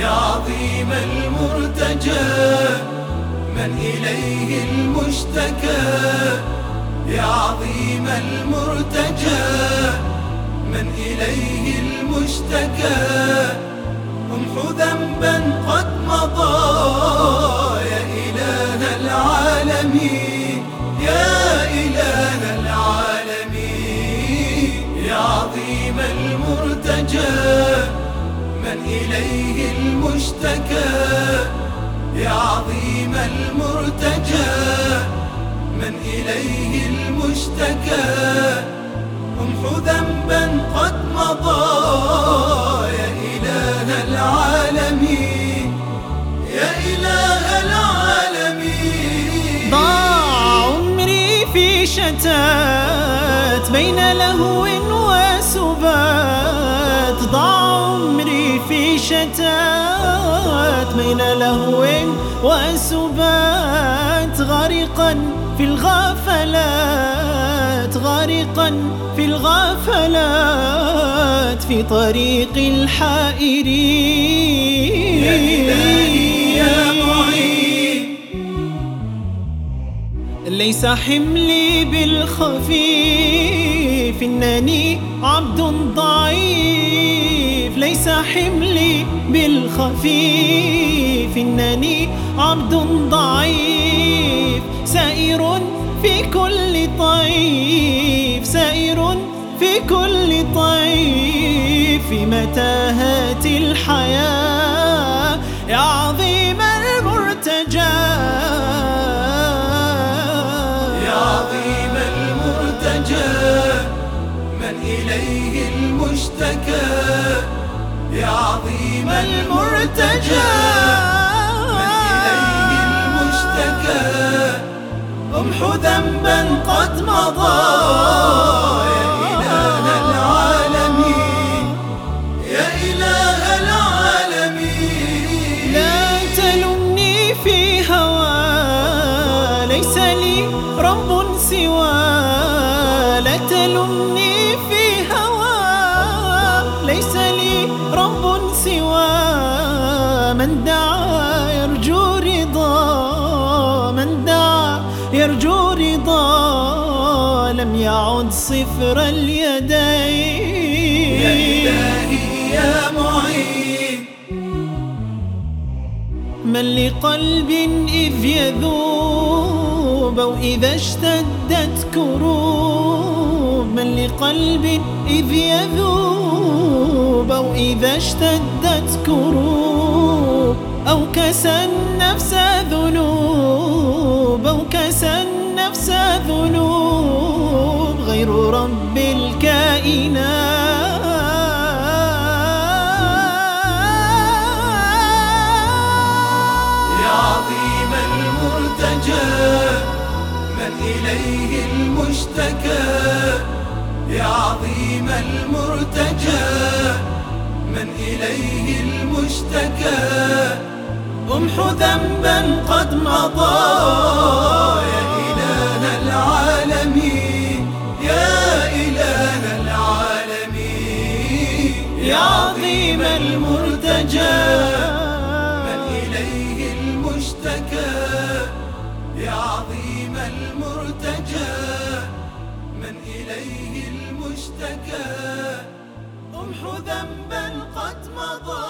يا عظيم المرتجى من إليه المشتكى. يا عظيم المرتجى من إليه المشتكى. امحو ذنبا قد مضى يا إله العالمين. يا إله العالمين. يا عظيم المرتجى. إليه المشتكى يا عظيم المرتجى. من إليه المشتكى امحو ذنبا قد مضى. يا إله العالمين يا إله العالمين. ضاع عمري في شتات بين لهو شتات بين لهو وسبات غارقا في الغفلات غارقا في الغفلات في طريق الحائرين. يا إلهي يا معين ليس حملي بالخفيف إنني عبد ضعيف. ليس حملي بالخفيف إنني عبد ضعيف سائر في كل طيف سائر في كل طيف في متاهات الحياة يا عظيم المرتجى. إليه المشتكى يا عظيم المرتجى. من إليه المشتكى ذنبا قد مضى. يا إله العالمين يا إله العالمين. لا تلمني في هوى ليس لي رب سوى رب سوى من دعا يرجو رضا من دعا يرجو رضا. لم يعد صفر اليدين. يا إلهي يا معين. من لقلب إذ يذوب أو إذا اشتدت كروب. من لقلب إذ يذوب أو إذا اشتدت كروب أو كسى النفس ذنوب أو كسى النفس ذنوب غير رب الكائنات. إليه المشتكى. يا عظيم المرتجى من إليه المشتكى. امحو ذنبا قد مضى يا إله العالمين يا إله العالمين. يا عظيم المرتجى من إليه المشتكى. يا عظيم المرتجى. اشتكى امح ذنبا قد مضى.